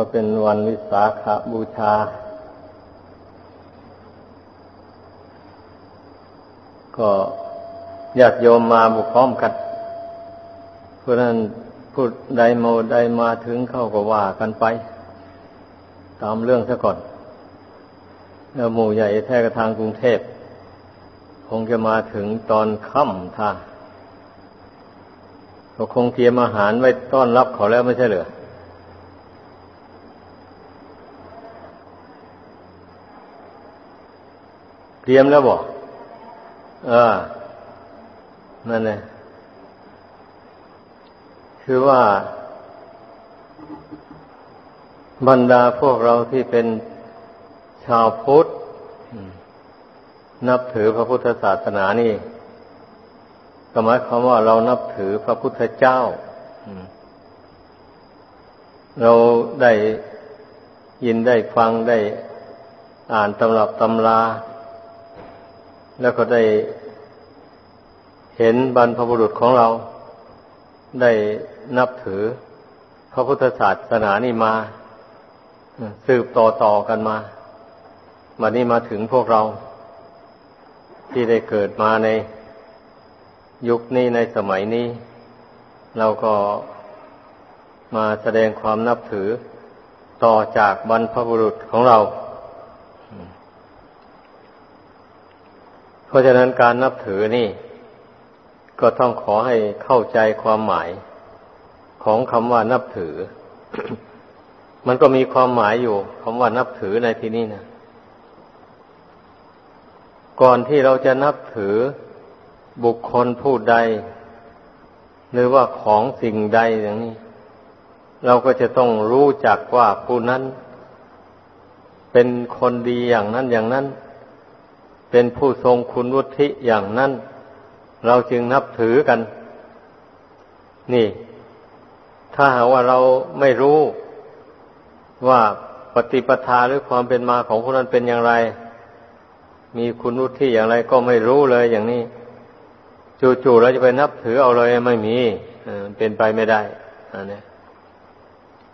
ก็เป็นวันวิสาขาบูชา ก็ญาติโยมมาบุกพร้อมกันเพราะนั้นพูดใดโมใดมาถึงเข้าก็ว่ากันไป ตามเรื่องซะก่อนแล้วหมู่ใหญ่แท้กระทางกรุงเทพ คงจะมาถึงตอนค่ำท่าก็คงเตรียมอาหารไว้ต้อนรับเขาแล้วไม่ใช่เหรอ ตรียมแล้วบอกเออ นั่นแหละคือว่า บรรดาพวกเราที่เป็นชาวพุทธ นับถือพระพุทธศาสนานี่ก็หมายความว่าเรานับถือพระพุทธเจ้า เราได้ยินได้ฟังได้อ่านตำรับตำรา แล้วก็ได้เห็นบรรพบุรุษของเรา ได้นับถือ พระพุทธศาสนานี่มา สืบต่อต่อกันมามานี่มาถึงพวกเรา ที่ได้เกิดมาในยุคนี้ในสมัยนี้ เราก็มาแสดงความนับถือต่อจากบรรพบุรุษของเรา เพราะฉะนั้นการนับถือนี่ ก็ต้องขอให้เข้าใจความหมายของคำว่านับถือ มันก็มีความหมายอยู่คำว่านับถือในที่นี้นะก่อนที่เราจะนับถือบุคคลผู้ใด หรือว่าของสิ่งใดอย่างนี้ เราก็จะต้องรู้จักว่าผู้นั้น เป็นคนดีอย่างนั้นอย่างนั้น เป็นผู้ทรงคุณวุฒิอย่างนั้น เราจึงนับถือกัน นี่ ถ้าหากว่าเราไม่รู้ว่าปฏิปทาหรือความเป็นมาของผู้นั้นเป็นอย่างไร มีคุณวุฒิอย่างไรก็ไม่รู้เลยอย่างนี้ จู่ๆเราจะไปนับถือเอาเลยไม่มีเป็นไปไม่ได้อันนี้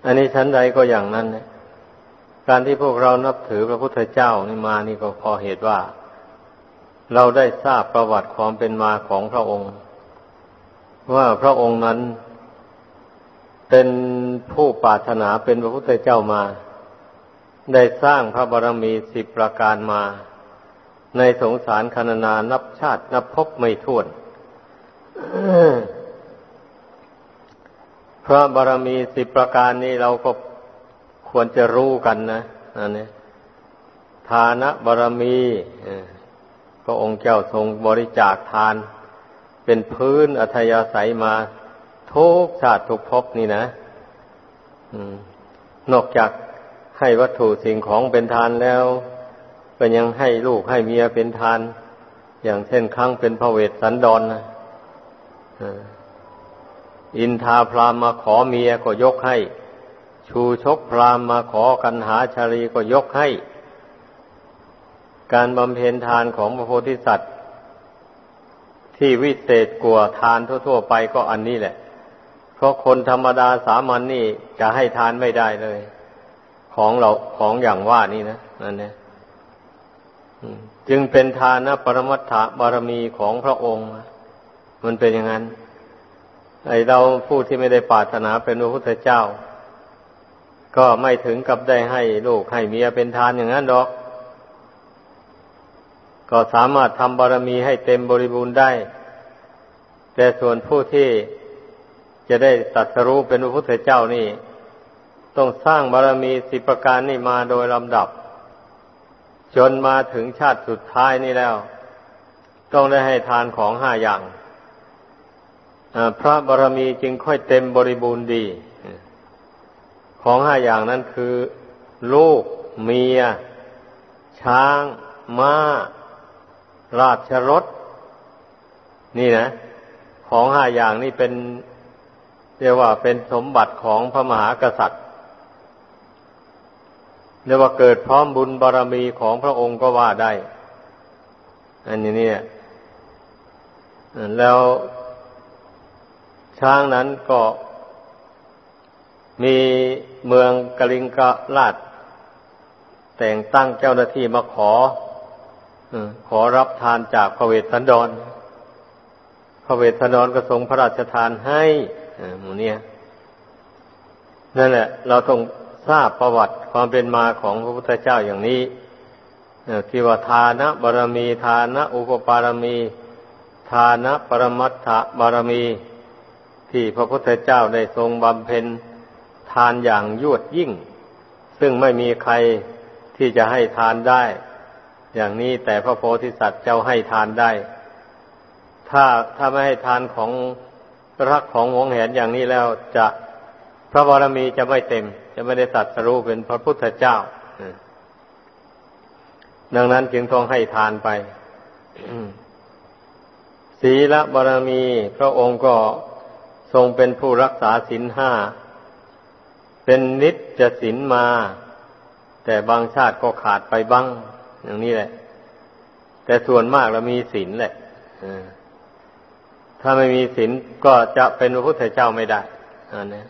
อันนี้ชั้นใดก็อย่างนั้นการที่พวกเรานับถือพระพุทธเจ้านี่มานี่ก็พอเหตุว่า เราได้ทราบประวัติความเป็นมาของพระองค์ ว่าพระองค์นั้นเป็นผู้ปรารถนาเป็นพระพุทธเจ้ามา ได้สร้างพระบารมีสิบประการมา ในสงสารคณนานับชาตินับพบไม่ถ้วนพระบารมีสิบประการนี้เราก็ควรจะรู้กันนะอันนี้ทานะบารมี พระองค์เจ้าทรงบริจาคทาน เป็นพื้นอัธยาศัยมาทุกชาติทุกภพนี่นะนอกจากให้วัตถุสิ่งของเป็นทานแล้วก็ยังให้ลูกให้เมียเป็นทาน อย่างเช่นครั้งเป็นพระเวสสันดรนนะอินทาพรามมาขอเมียก็ยกให้ ชูชกพรามมาขอกันหาชาลีก็ยกให้ การบำเพ็ญทานของพระโพธิสัตว์ ที่วิเศษกว่าทานทั่ว ๆ ไปก็อันนี้แหละ เพราะคนธรรมดาสามัญนนี่จะให้ทานไม่ได้เลย ของเราของอย่างว่านี่นะนั่นเนี่ยจึงเป็นทานนะปรมัตถบารมีของพระองค์ มันเป็นอย่างนั้น ไอเราผู้ที่ไม่ได้ปรารถนาเป็นพระพุทธเจ้า ก็ไม่ถึงกับได้ให้ลูกให้เมียเป็นทานอย่างนั้นหรอก ก็สามารถทำบารมีให้เต็มบริบูรณ์ได้ แต่ส่วนผู้ที่จะได้ตัดสรู้เป็นพระพุทธเจ้านี่ ต้องสร้างบารมีสิประการนี่มาโดยลำดับ จนมาถึงชาติสุดท้ายนี่แล้ว ต้องได้ให้ทานของห้าอย่างพระบารมีจึงค่อยเต็มบริบูรณ์ดี ของห้าอย่างนั้นคือ ลูก เมีย ช้างม้า ราชรถนี่นะ ของห้าอย่างนี้เป็นเรียกว่าเป็นสมบัติของพระมหากษัตริย์เรียกว่าเกิดพร้อมบุญบารรมีของพระองค์ก็ว่าได้ อันนี้เนี่ยแล้วช้างนั้นก็มีเมืองกลิงกะลาดแต่งตั้งเจ้าหน้าที่มาขอ ขอรับทานจากพระเวสสันดร พระเวสสันดรก็ทรงพระราชทานให้หมูเนี่ยนั่นแหละ เราต้องทราบประวัติความเป็นมาของพระพุทธเจ้าอย่างนี้ที่ว่าทานะบารมีทานะอุปปารมีทานะปรมัตถบารมี ที่พระพุทธเจ้าได้ทรงบำเพ็ญทานอย่างยวดยิ่ง ซึ่งไม่มีใครที่จะให้ทานได้ อย่างนี้แต่พระโพธิสัตว์เจ้าให้ทานได้ ถ้าถ้าไม่ให้ทานของรักของหวงแหนอย่างนี้แล้วจะพระบารมีจะไม่เต็ม จะไม่ได้ตัดสรู้เป็นพระพุทธเจ้าดังนั้นจึงต้องให้ทานไปศีลบารมีพระองค์ก็ทรงเป็นผู้รักษาศีลห้า เป็นนิจจะศีลมา แต่บางชาติก็ขาดไปบ้าง อย่างนี้แหละ แต่ส่วนมากเรามีศีลแหละถ้าไม่มีศีลก็จะเป็นพระพุทธเจ้าไม่ได้อันนี้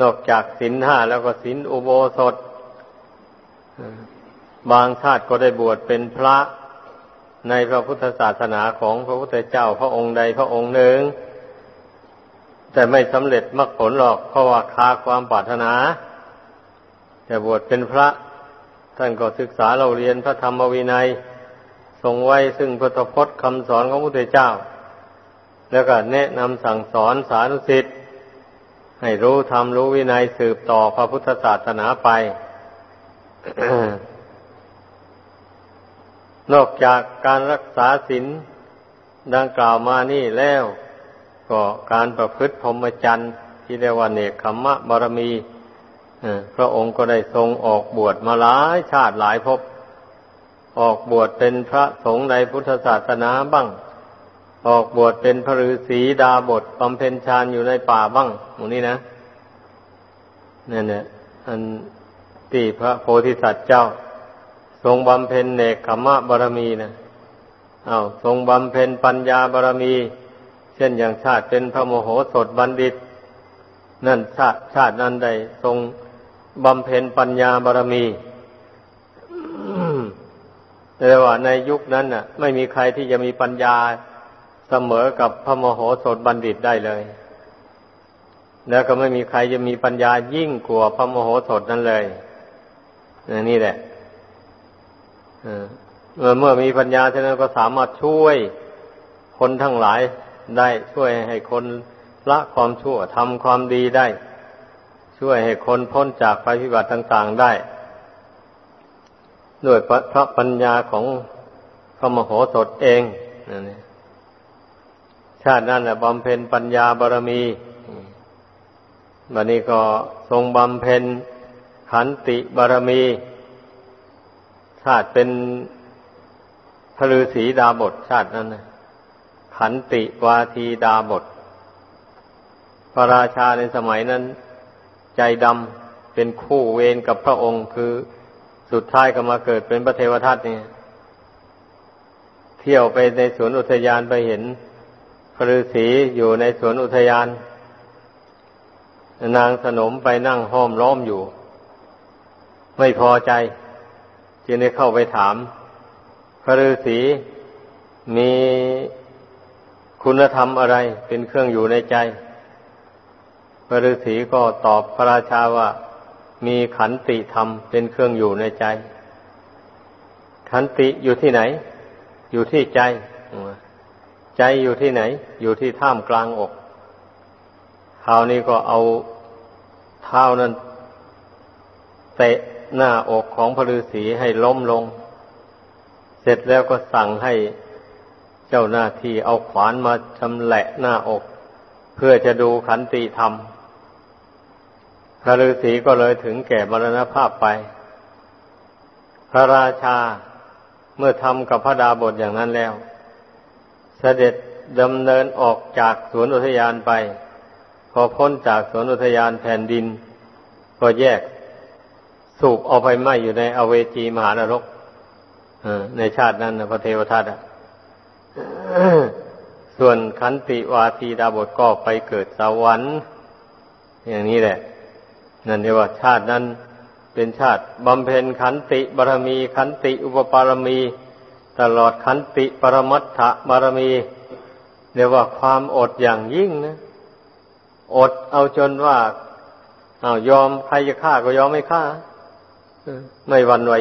นอกจากศีลห้าแล้วก็ศีลอุโบสถบางชาติก็ได้บวชเป็นพระในพระพุทธศาสนาของพระพุทธเจ้าพระองค์ใดพระองค์หนึ่ง แต่ไม่สำเร็จมรรคผลหรอกเพราะว่าคาความปรารถนาจะบวชเป็นพระ ท่านก็ศึกษาเราเรียนพระธรรมวินัยทรงไว้ซึ่งพุทธพจน์คำสอนของพระพุทธเจ้า แล้วก็แนะนำสั่งสอนสาธุสิทธิ์ให้รู้ธรรมรู้วินัยสืบต่อพระพุทธศาสนาไป นอกจากการรักษาศีลดังกล่าวมานี่แล้ว ก็การประพฤติพรหมจรรย์ที่เรียกว่าเนคขมมะบารมี พระองค์ก็ได้ทรงออกบวชมาหลายชาติหลายภพออกบวชเป็นพระสงฆ์ในพุทธศาสนาบ้าง ออกบวชเป็นพระฤาษีดาบทบำเพ็ญฌานอยู่ในป่าบ้างหมูนี้นะนี่นเนี่ยอันที่พระโพธิสัตว์เจ้า ทรงบำเพ็ญเนกขมะบารมีนะเอาทรงบำเพ็ญปัญญาบารมี เช่นอย่างชาติเป็นพระโมโหสถบัณฑิต นั่นชาติชาตินั้นได้ทรง บำเพ็ญปัญญาบารมีแต่ว่าในยุคนั้นน่ะ ไม่มีใครที่จะมีปัญญาเสมอกับพระโมโหสถบัณฑิตได้เลย แล้วก็ไม่มีใครจะมีปัญญายิ่งกว่าพระโมโหสถนั้นเลยนี่แหละเมื่อเมื่อมีปัญญาเท่านั้นก็สามารถช่วยคนทั้งหลายได้ช่วยให้คนละความชั่วทำความดีได้ ช่วยให้คนพ้นจากภัยพิบัติต่างๆได้ ด้วยพระปัญญาของพระมโหสถเองนี่ชาตินั้นแหละบำเพ็ญปัญญาบารมีบันนี้ก็ทรงบำเพ็ญขันติบารมี ชาติเป็นพระฤษีดาบทชาตินั้นขันติวาทีดาบทพระราชาในสมัยนั้น ใจดำเป็นคู่เวรกับพระองค์คือสุดท้ายก็มาเกิดเป็นพระเทวทัตเนี่ย เที่ยวไปในสวนอุทยานไปเห็นพระฤาษีอยู่ในสวนอุทยาน นางสนมไปนั่งห้อมล้อมอยู่ ไม่พอใจ จึงได้เข้าไปถาม พระฤาษีมีคุณธรรมอะไรเป็นเครื่องอยู่ในใจ พระฤาษีก็ตอบพระราชาว่า มีขันติธรรมเป็นเครื่องอยู่ในใจ ขันติอยู่ที่ไหน อยู่ที่ใจ ใจอยู่ที่ไหน อยู่ที่ท่ามกลางอกคราวนี้ก็เอาเท้านั้น เตะหน้าอกของพระฤาษีให้ล้มลง เสร็จแล้วก็สั่งให้เจ้าหน้าที่เอาขวานมาชำแหละหน้าอก เพื่อจะดูขันติธรรม พระฤาษีก็เลยถึงแก่มรณภาพไป พระราชาเมื่อทำกับพระดาบทอย่างนั้นแล้ว เสด็จดำเนินออกจากสวนอุทยานไป พอพ้นจากสวนอุทยานแผ่นดิน ก็แยกสูบเอาไปไหมอยู่ในอเวจีมหานรกในชาตินั้นนะพระเทวทัตอะส่วนขันติวาทีดาบทก็ไปเกิดสวรรค์อย่างนี้แหละ นั่นเรียกว่าชาตินั้นเป็นชาติบำเพ็ญขันติบารมี ขันติอุปปารมี ตลอดขันติปรมัตถบารมีเรียกว่าความอดอย่างยิ่งนะอดเอาจนว่าเอายอมใครจะฆ่าก็ยอมไม่ฆ่าไม่หวั่นไหว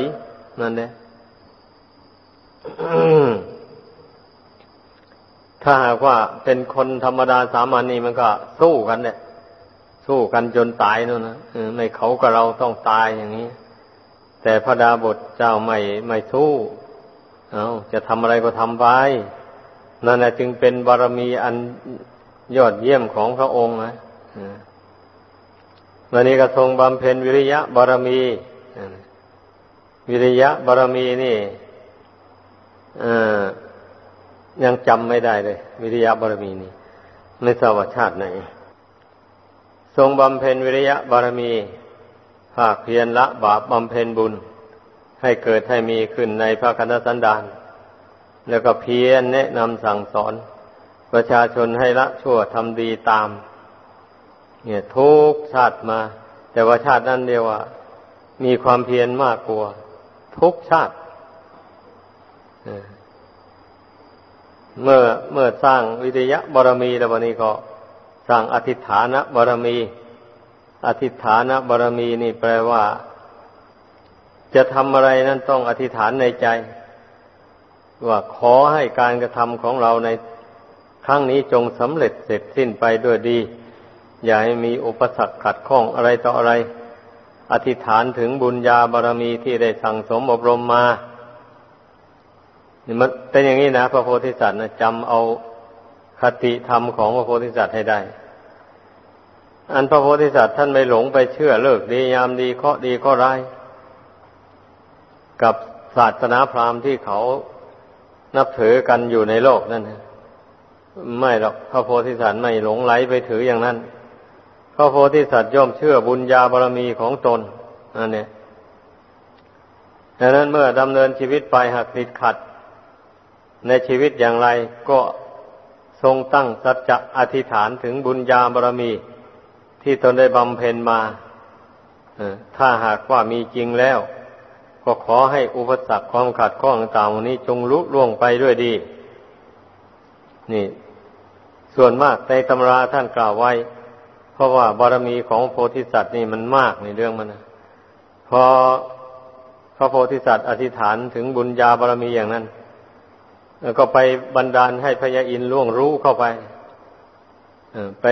นั่นแหละถ้าหากว่าเป็นคนธรรมดาสามัญนี่มันก็สู้กันเนี่ย สู้กันจนตายนู่นนะไม่เขากับเราต้องตายอย่างนี้ แต่พระดาบทเจ้าไม่ไม่สู้เอาจะทำอะไรก็ทำไปนั่นแหละจึงเป็นบารมีอันยอดเยี่ยมของพระองค์นะวันนี้ก็ทรงบำเพ็ญวิริยะบารมีวิริยะบารมีนี่ยังจำไม่ได้เลย วิริยะบารมีนี่ ไม่ทราบว่าชาติไหน ทรงบำเพ็ญวิริยะบารมีภาคเพียรละบาปบำเพ็ญบุญ ให้เกิดให้มีขึ้นในพระคันธสันดาน แล้วก็เพียรแนะนำสั่งสอน ประชาชนให้ละชั่วทำดีตาม เนี่ยทุกชาติมา แต่ว่าชาตินั้นเดียวว่า มีความเพียรมากกว่าทุกชาติเมื่อเมื่อสร้างวิทยะบารมีแล้ววันนี้ก็ สร้างอธิฐานบารมี อธิฐานบารมีนี่แปลว่า จะทำอะไรนั้นต้องอธิษฐานในใจ ว่าขอให้การกระทำของเราในครั้งนี้จงสำเร็จเสร็จสิ้นไปด้วยดี อย่าให้มีอุปสรรคขัดข้องอะไรต่ออะไร อธิษฐานถึงบุญญาบารมีที่ได้สั่งสมอบรมมานี่มันเป็นอย่างนี้นะ พระโพธิสัตว์นะจำเอา คติธรรมของพระโพธิสัตว์ให้ได้ อันพระโพธิสัตว์ท่านไม่หลงไปเชื่อเลิกดียามดีข้อดีข้อร้าย กับศาสนาพราหมณ์ที่เขานับถือกันอยู่ในโลกนั่นไม่หรอกพระโพธิสัตว์ไม่หลงไหลไปถืออย่างนั้นพระโพธิสัตว์ย่อมเชื่อบุญญาบารมีของตนนั่นเนี่ยดังนั้นเมื่อดำเนินชีวิตไปหากติดขัด ในชีวิตอย่างไรก็ ทรงตั้งสัจจะอธิษฐานถึงบุญญาบารมี ที่ตนได้บำเพ็ญมาถ้าหากว่ามีจริงแล้ว ก็ขอให้อุปสรรคความขัดข้องต่างๆนี้จงลุล่วงไปด้วยดี นี่ ส่วนมากในตำราท่านกล่าวไว้ เพราะว่าบารมีของโพธิสัตว์นี่มันมากในเรื่องมันนะพอพระโพธิสัตว์อธิษฐานถึงบุญญาบารมีอย่างนั้น ก็ไปบันดาลให้พญาอินล่วงรู้เข้าไปไป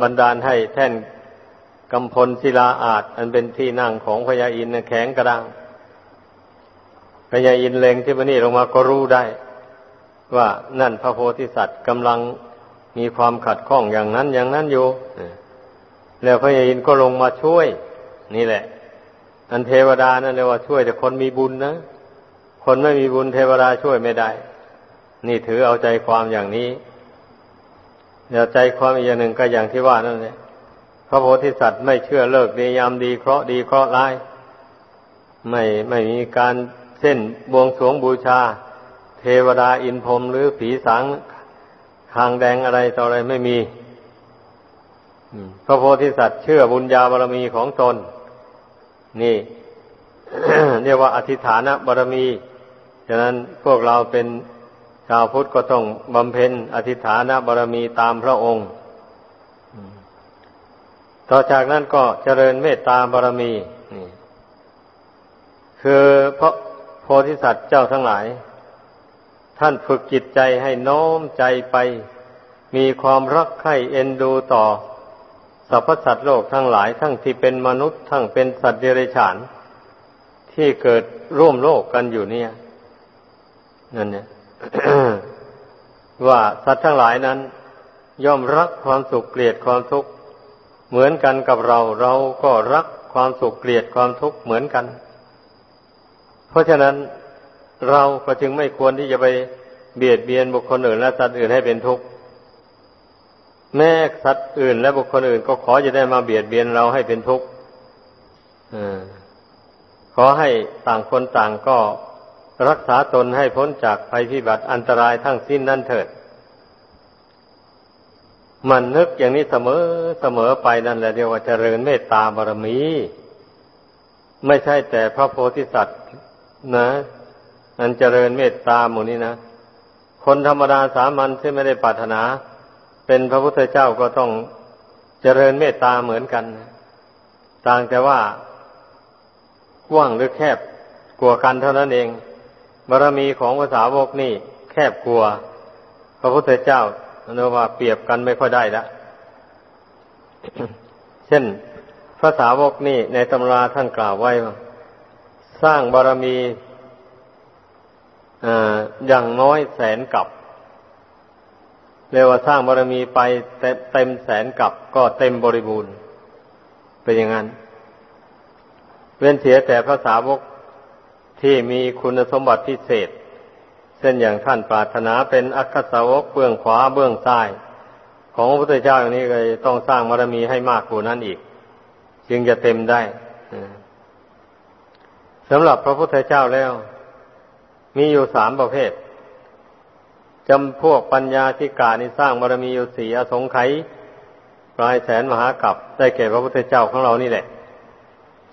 บันดาลให้แท่นกำพลศิลาอาจ อันเป็นที่นั่งของพญาอินแข็งกระด้างพญาอินเลงที่มันนี่ลงมาก็รู้ได้ ว่านั่นพระโพธิสัตว์กำลังมีความขัดข้องอย่างนั้นอย่างนั้นอยู่แล้วพญาอินก็ลงมาช่วย นี่แหละ อันเทวดานั่นเรียกว่าช่วยแต่คนมีบุญนะคนไม่มีบุญเทวดาช่วยไม่ได้ นี่ถือเอาใจความอย่างนี้เดี๋ยวใจความอีกอย่างหนึ่งก็อย่างที่ว่านั่นแหละพระโพธิสัตว์ไม่เชื่อเลิกดียามดีเคราะดีเคราะร้าย ไม่ไม่มีการเส้นบวงสรวงบูชา เทวดาอินพรมหรือผีสางทางแดงอะไรต่ออะไรไม่มีพระโพธิสัตว์เชื่อบุญญาบารมีของตน นี่เรียกว่าอธิฐานะบารมี ฉะนั้นพวกเราเป็น ชาวพุทธก็ต้องบำเพ็ญอธิฐานบารมีตามพระองค์ ต่อจากนั้นก็เจริญเมตตาบารมีคือพระโพธิสัตว์เจ้าทั้งหลาย ท่านฝึกจิตใจให้น้อมใจไป มีความรักใคร่เอ็นดูต่อสรรพสัตว์โลกทั้งหลาย ทั้งที่เป็นมนุษย์ทั้งเป็นสัตว์เดรัจฉาน ที่เกิดร่วมโลกกันอยู่เนี่ยนั่นเนี่ย ว่าสัตว์ทั้งหลายนั้น ย่อมรักความสุขเกลียดความทุกข์เหมือนกันกับเรา เราก็รักความสุขเกลียดความทุกข์เหมือนกัน เพราะฉะนั้นเราก็จึงไม่ควรที่จะไปเบียดเบียนบุคคลอื่นและสัตว์อื่นให้เป็นทุกข์แม้สัตว์อื่น และบุคคลอื่นก็ขอจะได้มาเบียดเบียนเราให้เป็นทุกข์ขอให้ต่างคนต่างก็ รักษาตนให้พ้นจากภัยพิบัติอันตรายทั้งสิ้นนั่นเถิด มันนึกอย่างนี้เสมอเสมอไปนั่นแหละเรียกว่าเจริญเมตตาบารมี ไม่ใช่แต่พระโพธิสัตว์นะอันเจริญเมตตาหมู่นี้นะ คนธรรมดาสามัญที่ไม่ได้ปรารถนา เป็นพระพุทธเจ้าก็ต้องเจริญเมตตาเหมือนกัน ต่างแต่ว่ากว้างหรือแคบกลัวกันเท่านั้นเอง บารมีของภาษาวกนี่แคบกลัว พระพุทธเจ้าเรียกว่าเปรียบกันไม่ค่อยได้ละเช่นภาษาวกนี่ในตำราท่านกล่าวไว้ว่าสร้างบารมีอย่างน้อยแสนกับเรียกว่าสร้างบารมีไปเต็มแสนกับก็เต็มบริบูรณ์เป็นอย่างนั้น เว้นเสียแต่ภาษาวก ที่มีคุณสมบัติพิเศษ เช่นอย่างท่านปรารถนาเป็นอัคคสาวกเบื้องขวาเบื้องซ้าย ของพระพุทธเจ้าอย่างนี้ก็ต้องสร้างบารมีให้มากกว่านั้นอีก จึงจะเต็มได้สำหรับพระพุทธเจ้าแล้ว มีอยู่สามประเภทจำพวกปัญญาธิกานี่สร้างบารมีอยู่สี่อสงไขยปลายแสนมหากัปได้แก่พระพุทธเจ้าของเรานี่แหละ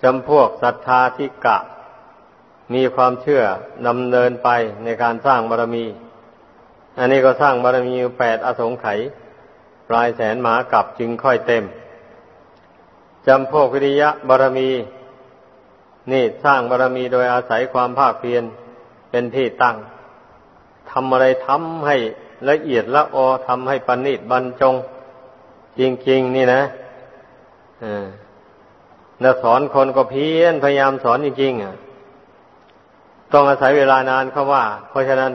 จำพวกศรัทธาธิกะ มีความเชื่อดำเนินไปในการสร้างบารมี อันนี้ก็สร้างบารมีแปดอสงไขยปลายแสนหมากับจึงค่อยเต็มจำพวกวิริยะบารมี นี่สร้างบารมีโดยอาศัยความภาคเพียรเป็นที่ตั้งทำอะไรทำให้ละเอียดละออทำให้ปณิดบรรจง จริงๆ นี่นะอ่าแล้วสอนคนก็เพียรพยายามสอนจริงๆอะ ต้องอาศัยเวลานานเขาว่า เพราะฉะนั้น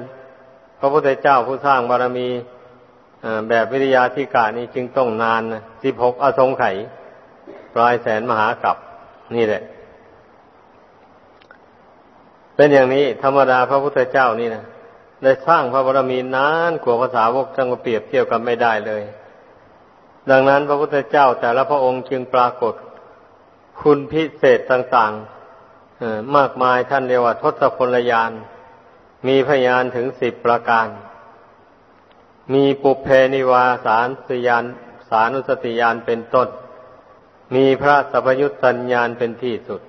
พระพุทธเจ้าผู้สร้างบารมีแบบวิทยาธิกานี้จึงต้องนานสิบหกอสงไขยปลายแสนมหากับนี่แหละ เป็นอย่างนี้ธรรมดาพระพุทธเจ้านี่นะได้สร้างพระบารมีนานกว่าภาษาวกจังเปรียบเทียบกันไม่ได้เลย ดังนั้นพระพุทธเจ้าแต่ละพระองค์จึงปรากฏ คุณพิเศษต่างๆ มากมายท่านเรียกว่าทศพลยาน มีพยานถึงสิบประการ มีปุเพนิวาสารสยานสานุสติยานเป็นต้น มีพระสัพยุตสัญญาณเป็นที่สุด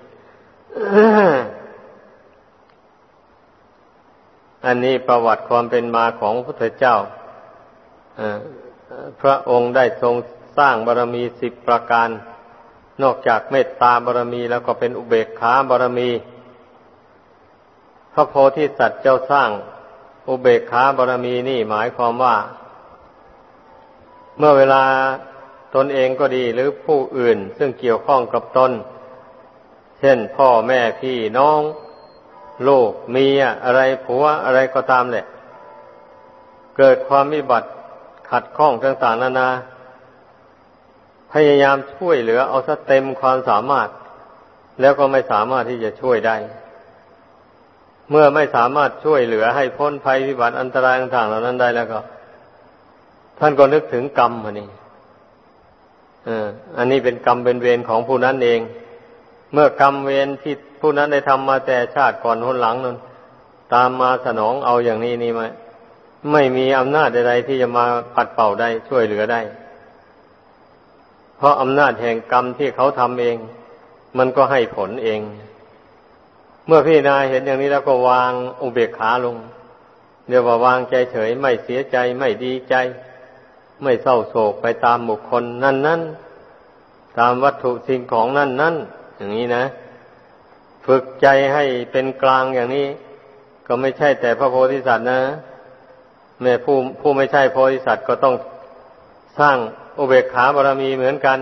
อันนี้ประวัติความเป็นมาของพระพุทธเจ้าพระองค์ได้ทรงสร้างบารมีสิบประการ นอกจากเมตตาบารมีแล้วก็เป็นอุเบกขาบารมี พระโพธิสัตว์เจ้าสร้าง อุเบกขาบารมีนี่หมายความว่า เมื่อเวลาตนเองก็ดีหรือผู้อื่นซึ่งเกี่ยวข้องกับตน เช่นพ่อแม่พี่น้อง ลูกเมียอะไรผัวอะไรก็ตามแหละ เกิดความมิบัติขัดข้องต่างๆนานานา พยายามช่วยเหลือเอาซะเต็มความสามารถ แล้วก็ไม่สามารถที่จะช่วยได้ เมื่อไม่สามารถช่วยเหลือให้พ้นภัยพิบัติอันตรายต่างๆเหล่านั้นได้แล้วก็ ท่านก็นึกถึงกรรมอันนี้อันนี้เป็นกรรมเป็นเวรของผู้นั้นเอง เมื่อกรรมเวรที่ผู้นั้นได้ทำมาแต่ชาติก่อนหนหลังนั้นตามมาสนองเอาอย่างนี้นี่ไหมไม่มีอำนาจใดๆที่จะมาปัดเป่าได้ช่วยเหลือได้ เพราะอำนาจแห่งกรรมที่เขาทำเอง มันก็ให้ผลเอง เมื่อพี่นายเห็นอย่างนี้แล้วก็วางอุเบกขาลงเรียกว่าวางใจเฉยไม่เสียใจไม่ดีใจ ไม่เศร้าโศกไปตามบุคคลนั่นนั่นตามวัตถุสิ่งของนั่นนั่นอย่างนี้นะ ฝึกใจให้เป็นกลางอย่างนี้ ก็ไม่ใช่แต่พระโพธิสัตว์นะแม่ผู้ผู้ไม่ใช่โพธิสัตว์ก็ต้องสร้าง อุเบกขาบารมีเหมือนกัน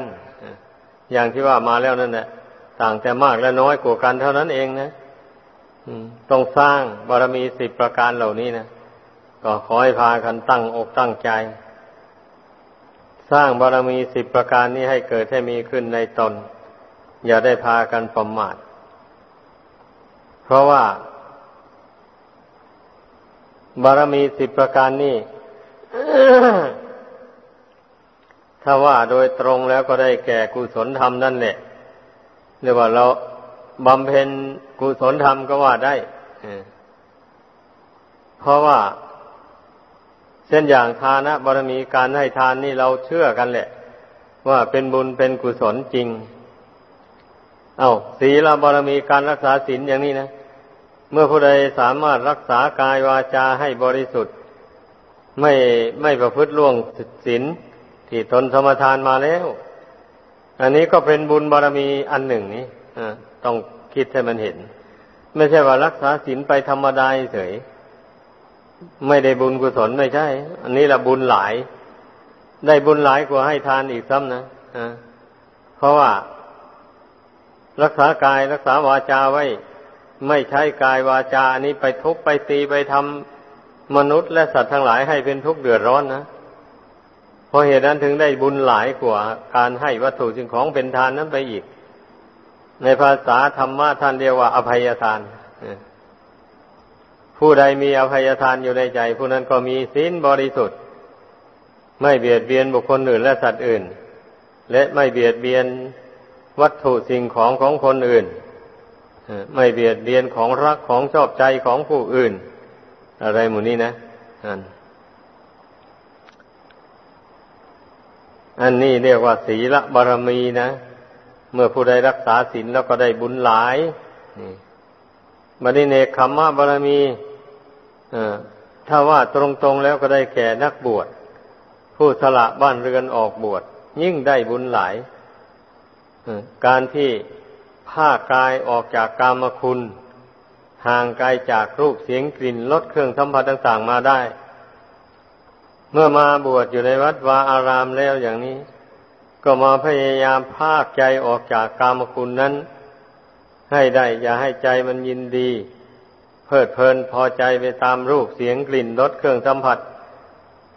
อย่างที่ว่ามาแล้วนั่นแหละต่างแต่มากและน้อยกว่ากันเท่านั้นเองนะต้องสร้างบารมีสิบประการเหล่านี้นะก็ขอให้พากันตั้งอกตั้งใจ สร้างบารมีสิบประการนี้ให้เกิดให้มีขึ้นในตน อย่าได้พากันประมาทเพราะว่า บารมีสิบประการนี้ ถ้าว่าโดยตรงแล้วก็ได้แก่กุศลธรรมนั่นแหละเรียกว่าเราบำเพ็ญกุศลธรรมก็ว่าได้เพราะว่า เช่นอย่างทานะบารมีการให้ทานนี่เราเชื่อกันแหละ ว่าเป็นบุญเป็นกุศลจริง เอา้าศีลบารมีการรักษาศีลอย่างนี้นะเมื่อผู้ใดสามารถรักษากายวาจาให้บริสุทธิ์ ไม่ไม่ประพฤติล่วงศีล ที่ตนสมทานมาแล้ว อันนี้ก็เป็นบุญบารมีอันหนึ่งนี้ต้องคิดให้มันเห็น ไม่ใช่ว่ารักษาศีลไปธรรมดาเฉยไม่ได้บุญกุศลไม่ใช่ อันนี้ละบุญหลาย ได้บุญหลายกว่าให้ทานอีกซ้ำนะเพราะว่า รักษากายรักษาวาจาไว้ ไม่ใช้กายวาจาอันนี้ไปทุบไปตีไปทำมนุษย์และสัตว์ทั้งหลายให้เป็นทุกข์เดือดร้อนนะ เพราะเหตุนั้นถึงได้บุญหลายกว่าการให้วัตถุสิ่งของเป็นทานนั้นไปอีก ในภาษาธรรมะท่านเรียกว่าอภัยทานผู้ใดมีอภัยทานอยู่ในใจ ผู้นั้นก็มีศีลบริสุทธิ์ ไม่เบียดเบียนบุคคลอื่นและสัตว์อื่น และไม่เบียดเบียนวัตถุสิ่งของของคนอื่น ไม่เบียดเบียนของรักของชอบใจของผู้อื่น อะไรหมู่นี้นะ อันนี้เรียกว่าศีลบารมีนะ เมื่อผู้ใดรักษาศีลแล้วก็ได้บุญหลายบัดนี้เนคขมมะบารมีถ้าว่าตรงๆแล้วก็ได้แก่นักบวช ผู้สละบ้านเรือนออกบวช ยิ่งได้บุญหลายการที่ผ้ากายออกจากกามคุณ ห่างไกลจากรูปเสียงกลิ่นลดเครื่องสัมผัสต่างๆมาได้ เมื่อมาบวชอยู่ในวัดวาอารามแล้วอย่างนี้ ก็มาพยายามภาคใจออกจากกามคุณนั้น ให้ได้ อย่าให้ใจมันยินดี เพลิดเพลินพอใจไปตามรูปเสียงกลิ่นรสเครื่องสัมผัส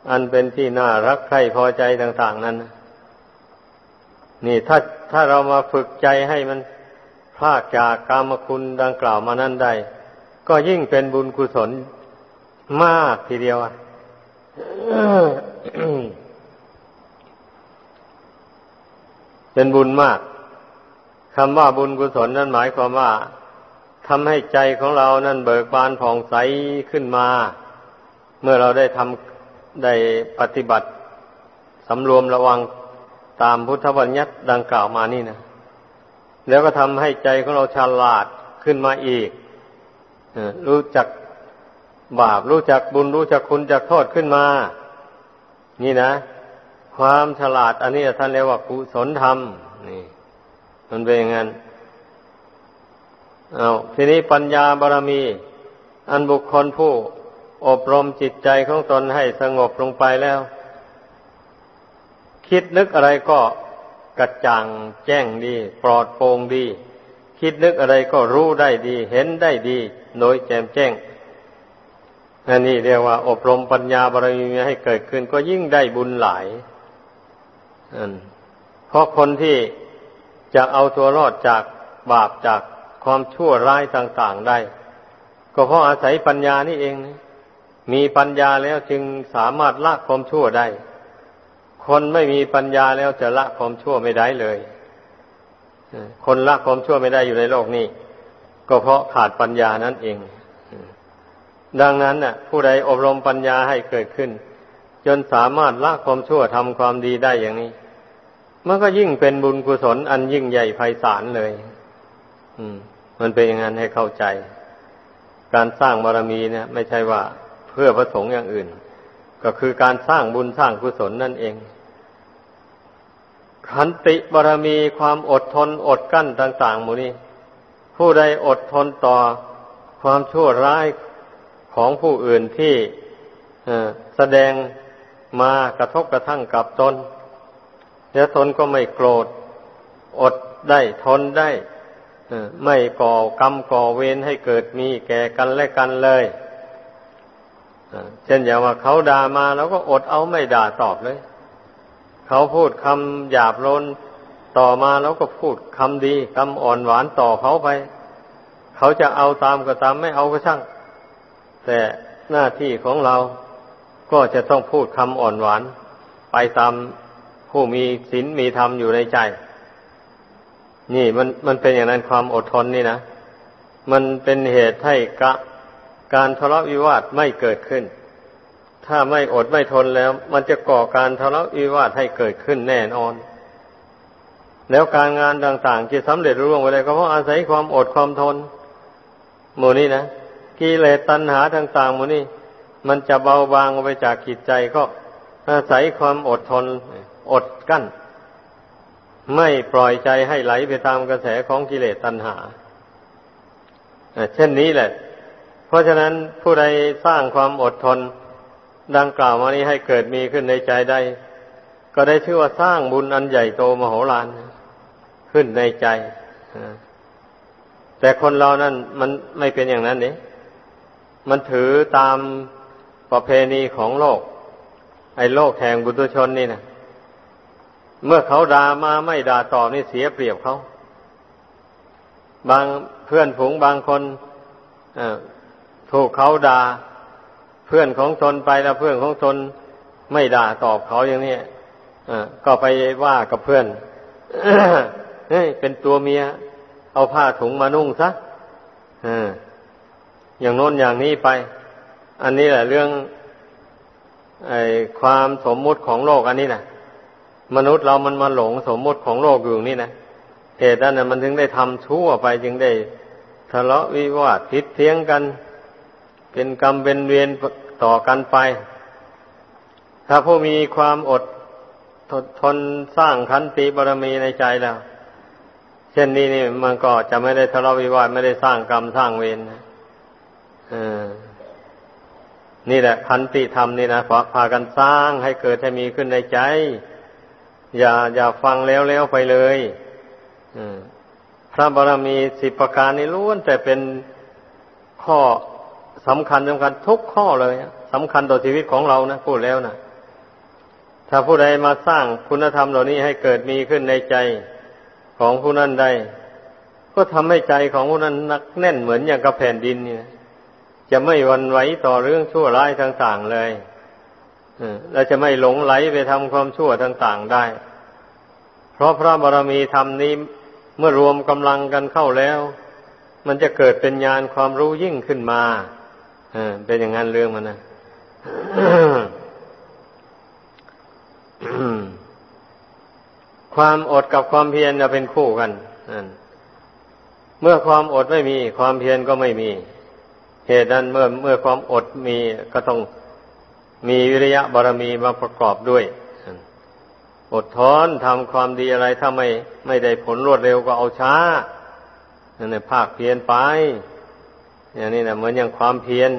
อันเป็นที่น่ารักใคร่พอใจต่าง ๆ นั้น นี่ถ้าถ้าเรามาฝึกใจให้มันพลากจากกามคุณดังกล่าวมานั้นได้ ก็ยิ่งเป็นบุญกุศลมากทีเดียว เป็นบุญมากคำว่าบุญกุศลนั้นหมายความว่าทำให้ใจของเรานั่นเบิกบานผ่องใสขึ้นมา เมื่อเราได้ทำได้ปฏิบัติสำรวมระวังตามพุทธบัญญัติดังกล่าวมานี่นะแล้วก็ทำให้ใจของเราฉลาดขึ้นมาอีกรู้จัก บาปรู้จักบุญรู้จักคุณจักโทษขึ้นมา นี่นะ ความฉลาดอันนี้ท่านเรียกว่ากุศลธรรม นี่ มันเป็นอย่างนั้นเอาทีนี้ปัญญาบารมี อันบุคคลผู้ อบรมจิตใจของตนให้สงบลงไปแล้ว คิดนึกอะไรก็กระจ่างแจ้งดี ปลอดโปร่งดี คิดนึกอะไรก็รู้ได้ดี เห็นได้ดี โดยแจ่มแจ้ง อันนี้เรียกว่า อบรมปัญญาบารมีให้เกิดขึ้น ก็ยิ่งได้บุญหลายเพราะคนที่จะเอาตัวรอดจากบาปจากความชั่วร้ายต่าง ๆได้ ก็เพราะอาศัยปัญญานี่เอง มีปัญญาแล้วจึงสามารถละความชั่วได้ คนไม่มีปัญญาแล้วจะละความชั่วไม่ได้เลยคนละความชั่วไม่ได้อยู่ในโลกนี้ ก็เพราะขาดปัญญานั่นเอง ดังนั้นน่ะ ผู้ใดอบรมปัญญาให้เกิดขึ้น จนสามารถละความชั่วทำความดีได้อย่างนี้ มันก็ยิ่งเป็นบุญกุศลอันยิ่งใหญ่ไพศาลเลย อืม มันเป็นอย่างนั้นให้เข้าใจ การสร้างบารมีเนี่ย ไม่ใช่ว่าเพื่อประสงค์อย่างอื่น ก็คือการสร้างบุญสร้างกุศลนั่นเองขันติบารมีความอดทนอดกั้นต่าง ๆ หมู่นี้ ผู้ใดอดทนต่อความชั่วร้าย ของผู้อื่นที่แสดงมากระทบกระทั่งกับตน แล้วตนก็ไม่โกรธ อดได้ทนได้ไม่ก่อกรรมก่อเวรให้เกิดมีแก่กันและกันเลยเช่นอย่างว่าเขาด่ามาแล้วก็อดเอาไม่ด่าตอบเลย เขาพูดคำหยาบโลนต่อมาแล้วก็พูดคำดีคำอ่อนหวานต่อเขาไป เขาจะเอาตามก็ตามไม่เอาก็ช่าง แต่หน้าที่ของเราก็จะต้องพูดคำอ่อนหวาน ไปตามผู้มีศีลมีธรรมอยู่ในใจ นี่มันมันเป็นอย่างนั้นความอดทนนี่นะ มันเป็นเหตุให้กะ การทะเลาะวิวาทไม่เกิดขึ้น ถ้าไม่อดไม่ทนแล้ว มันจะก่อการทะเลาะวิวาทให้เกิดขึ้นแน่นอน แล้วการงานต่างๆที่สำเร็จรุ่งไปเลยก็เพราะอาศัยความอดความทนหมู่นี้นะ กิเลสตัณหาต่างๆหมู่นี้มันจะเบาบางไปจากจิตใจก็อาศัยความอดทนอดกั้น ไม่ปล่อยใจให้ไหลไปตามกระแสของกิเลสตัณหาเช่นนี้แหละ เพราะฉะนั้นผู้ใดสร้างความอดทน ดังกล่าวมานี้ให้เกิดมีขึ้นในใจได้ ก็ได้ชื่อว่าสร้างบุญอันใหญ่โตมโหฬารขึ้นในใจแต่คนเรานั้นมันไม่เป็นอย่างนั้นนี่ มันถือตามประเพณีของโลก ไอ้โลกแห่งบุตุชนนี่นะเมื่อเขาด่ามาไม่ด่าตอบนี่เสียเปรียบเขา บางเพื่อนผงบางคนถูกเขาด่าเพื่อนของตนไปแล้วเพื่อนของตนไม่ด่าตอบเขาอย่างนี้ก็ไปว่ากับเพื่อนเฮ้ยเป็นตัวเมีย เอาผ้าถุงมานุ่งซะ อย่างโน้นอย่างนี้ไป อันนี้แหละเรื่องไอ้ความสมมุติของโลกอันนี้นะมนุษย์เรามันมาหลงสมมุติของโลกอยู่นี่นะเหตุนั้นนะมันถึงได้ทำชั่วไปจึงได้ทะเลาะวิวาททิดเทียงกัน เป็นกรรมเป็นเวียนต่อกันไป ถ้าผู้มีความอดทนสร้างขันติบารมีในใจแล้ว เช่นนี้นี่มันก็จะไม่ได้ทะเลาะวิวาทไม่ได้สร้างกรรมสร้างเวรนะ นี่แหละขันติธรรมนี่นะพากันสร้างให้เกิดให้มีขึ้นในใจ อย่าอย่าฟังแล้วแล้วไปเลยพระบารมีสิบประการนี้ล้วนแต่เป็นข้อสำคัญสำคัญทุกข้อเลยสำคัญต่อชีวิตของเรานะพูดแล้วนะถ้าผู้ใดมาสร้างคุณธรรมเหล่านี้ให้เกิดมีขึ้นในใจของผู้นั้นได้ ก็ทำให้ใจของผู้นั้นนักแน่นเหมือนอย่างกับแผ่นดินนี่นะ จะไม่วันไหวต่อเรื่องชั่วร้ายต่างๆเลยเราจะไม่หลงไหลไปทำความชั่วต่างๆได้ เพราะพระบารมีธรรมนี้เมื่อรวมกำลังกันเข้าแล้ว มันจะเกิดเป็นญาณความรู้ยิ่งขึ้นมาเป็นอย่างนั้นเรื่องมันนะความอดกับความเพียรจะเป็นคู่กัน เมื่อความอดไม่มี ความเพียรก็ไม่มี เหตุนั้นเมื่อเมื่อความอดมีก็ต้องมีวิริยะบารมีมาประกอบด้วย อดทนทำความดีอะไรถ้าไม่ไม่ได้ผลรวดเร็วก็เอาช้านั่นแหละภาคเพียรไป อย่างนี้นะเหมือนอย่างความเพียร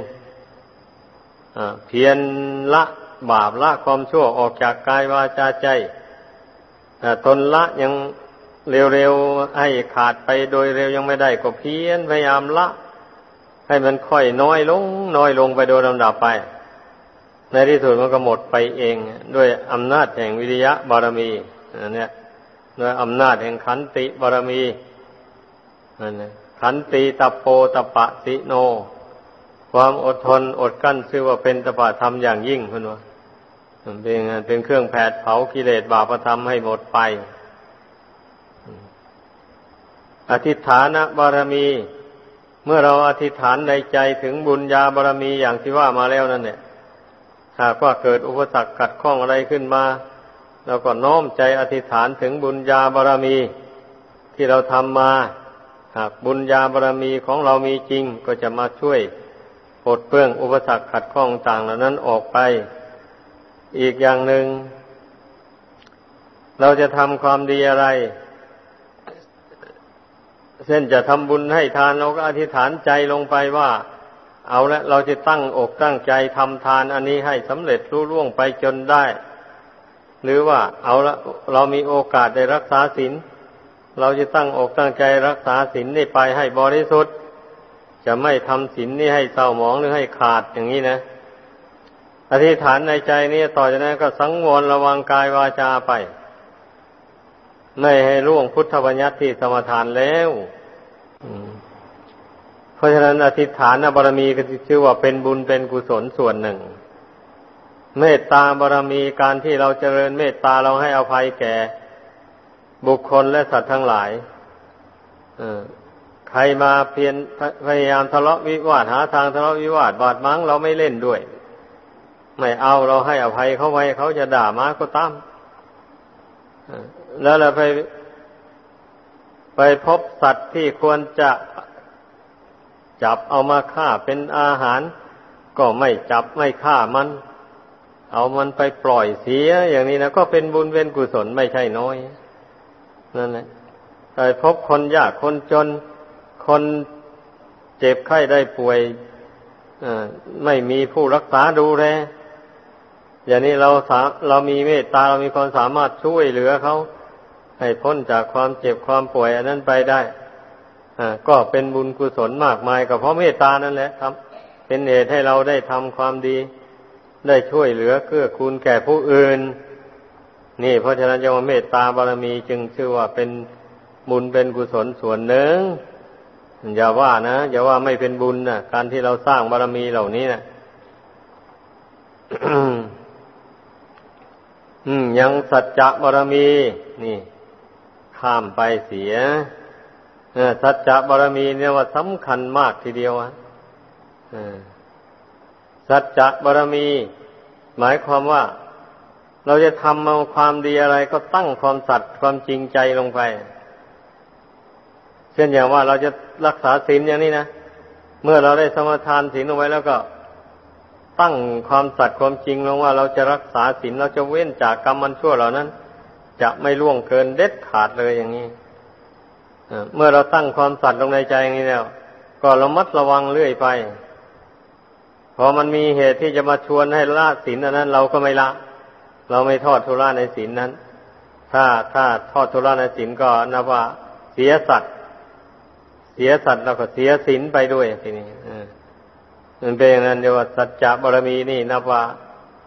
เพียรละบาปละความชั่วออกจากกายวาจาใจตนละยังเร็วๆให้ขาดไปโดยเร็วยังไม่ได้ก็เพียรพยายามละ ให้มันค่อยน้อยลง น้อยลงไปโดยลำดับไป ในที่สุดมันก็หมดไปเอง ด้วยอำนาจแห่งวิริยะบารมีอันนี้ด้วยอำนาจแห่งขันติบารมีอันนี้ขันติตโปตปะสิโน ความอดทนอดกั้นชื่อว่าเป็นตปะธรรมอย่างยิ่งคุณว่าเป็นเป็นเครื่องแผดเผากิเลสบาปธรรมให้หมดไป อธิฐานบารมี เมื่อเราอธิษฐานในใจถึงบุญญาบารรมีอย่างที่ว่ามาแล้วนั่นเนี่ย หากว่าเกิดอุปสรรคขัดข้องอะไรขึ้นมาเราก็น้อมใจอธิษฐานถึงบุญญาบารรมีที่เราทำมา หากบุญญาบารรมีของเรามีจริงก็จะมาช่วยปลดเปลื้องอุปสรรคขัดข้องต่างเหล่านั้นออกไป อีกอย่างหนึ่ง เราจะทำความดีอะไร เช่นจะทำบุญให้ทานเราก็อธิษฐานใจลงไปว่า เอาละเราจะตั้งอกตั้งใจทำทานอันนี้ให้สำเร็จรุ่ร่วงไปจนได้ หรือว่าเอาละเรามีโอกาสได้รักษาศีลเราจะตั้งอกตั้งใจรักษาศีลนี่ไปให้บริสุทธิ์จะไม่ทำศีลนี่ให้เศร้าหมองหรือให้ขาดอย่างนี้นะ อธิษฐานในใจนี่ต่อจากนั้นก็สังวรระวังกายวาจาไป ไม่ให้ล่วงพุทธบัญญัติที่สมทานแล้วเพราะฉะนั้นอธิษฐานบารมีก็ชื่อว่าเป็นบุญเป็นกุศลส่วนหนึ่ง เมตตาบารมีการที่เราเจริญเมตตาเราให้อภัยแก่ บุคคลและสัตว์ทั้งหลายใครมาเพียรพยายามทะเลาะวิวาทหาทางทะเลาะวิวาทบาดมังเราไม่เล่นด้วย ไม่เอาเราให้อภัยเขาไว้เขาจะด่ามาก็ตาม แล้วเราไป ไปพบสัตว์ที่ควรจะจับเอามาฆ่าเป็นอาหาร ก็ไม่จับไม่ฆ่ามัน เอามันไปปล่อยเสีย อย่างนี้นะก็เป็นบุญเป็นกุศลไม่ใช่น้อยนั่นแหละไปพบคนยากคนจน คนเจ็บไข้ได้ป่วยไม่มีผู้รักษาดูแลอย่างนี้เราสาเรามีเมตตาเรามีความสามารถช่วยเหลือเขา ให้พ้นจากความเจ็บความป่วยอันนั้นไปได้ก็เป็นบุญกุศลมากมายก็เพราะเมตตานั่นแหละครับ เป็นเหตุให้เราได้ทำความดี ได้ช่วยเหลือเกื้อกูลแก่ผู้อื่น นี่เพราะฉะนั้นจะว่าเมตตาบารมีจึงชื่อว่าเป็นบุญเป็นกุศลส่วนหนึ่งอย่าว่านะอย่าว่าไม่เป็นบุญนะการที่เราสร้างบารมีเหล่านี้นะยังสัจจะบารมี นี่ ข้ามไปเสียสัจจะบารมีเนี่ยว่าสำคัญมากทีเดียวอะสัจจะบารมี หมายความว่า เราจะทำเอาความดีอะไรก็ตั้งความสัตย์ความจริงใจลงไป เช่นอย่างว่าเราจะรักษาศีลอย่างนี้นะเมื่อเราได้สมาทานศีลเอาไว้แล้วก็ตั้งความสัตย์ความจริงลงว่าเราจะรักษาศีลเราจะเว้นจากกรรมมันชั่วเหล่านั้น จะไม่ล่วงเกินเด็ดขาดเลยอย่างนี้เมื่อเราตั้งความสัตย์ลงในใจอย่างนี้แล้ว ก็ระมัดระวังเรื่อยไป พอมันมีเหตุที่จะมาชวนให้ละศีลอันนั้น เราก็ไม่ละ เราไม่ทอดทุระในศีลนั้น ถ้าถ้าทอดทุระในศีลก็นับว่าเสียสัตว์เสียสัตว์แล้วก็เสียศีลไปด้วยทีนี้มันเป็นอย่างนั้นเดียวว่าสัจจะบารมีนี่นับว่า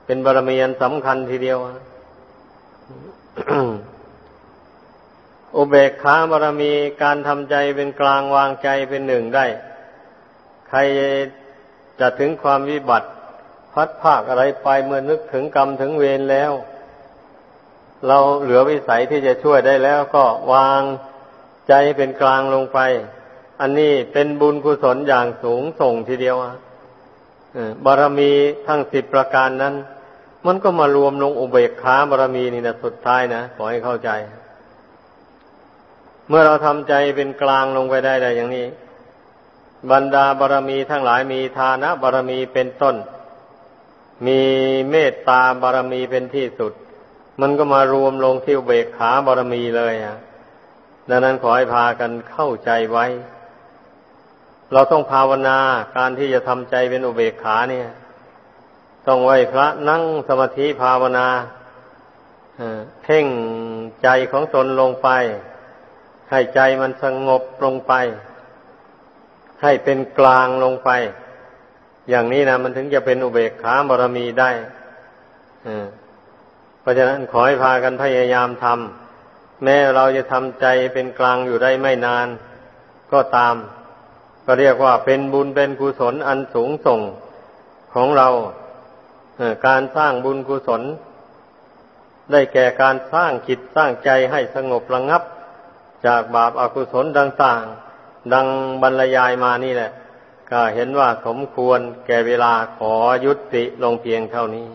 เป็นบารมีอันสำคัญทีเดียว อุเบกขาบารมีการทำใจเป็นกลางวางใจเป็นหนึ่งได้ ใครจะถึงความวิบัติ พัดภาคอะไรไปเมื่อนึกถึงกรรมถึงเวรแล้ว เราเหลือวิสัยที่จะช่วยได้แล้วก็วางใจเป็นกลางลงไป อันนี้เป็นบุญกุศลอย่างสูงส่งทีเดียวบารมีทั้งสิบประการนั้น มันก็มารวมลงอุเบกขาบารมีนี่นะสุดท้ายนะขอให้เข้าใจ เมื่อเราทำใจเป็นกลางลงไปได้ได้อย่างนี้ บรรดาบารมีทั้งหลายมีทานะบารมีเป็นต้น มีเมตตาบารมีเป็นที่สุด มันก็มารวมลงที่เบกขาบารรมีเลยอะดังนั้นขอให้พากันเข้าใจไว้ เราต้องภาวนาการที่จะทำใจเป็นอุเบกขาเนี่ย ต้องไหวพระนั่งสมาธิภาวนาเพ่งใจของตนลงไป ให้ใจมันสงบลงไป ให้เป็นกลางลงไป อย่างนี้นะมันถึงจะเป็นอุเบกขาบารมีได้เพราะฉะนั้นขอให้พากันพยายามทำแม้เราจะทำใจเป็นกลางอยู่ได้ไม่นาน ก็ตาม ก็เรียกว่าเป็นบุญเป็นกุศลอันสูงส่งของเรา การสร้างบุญกุศล ได้แก่การสร้างจิตสร้างใจให้สงบระงับ จากบาปอากุศลต่างๆ ดังบรรยายมานี่แหละ ก็เห็นว่าสมควรแก่เวลาขอยุติลงเพียงเท่านี้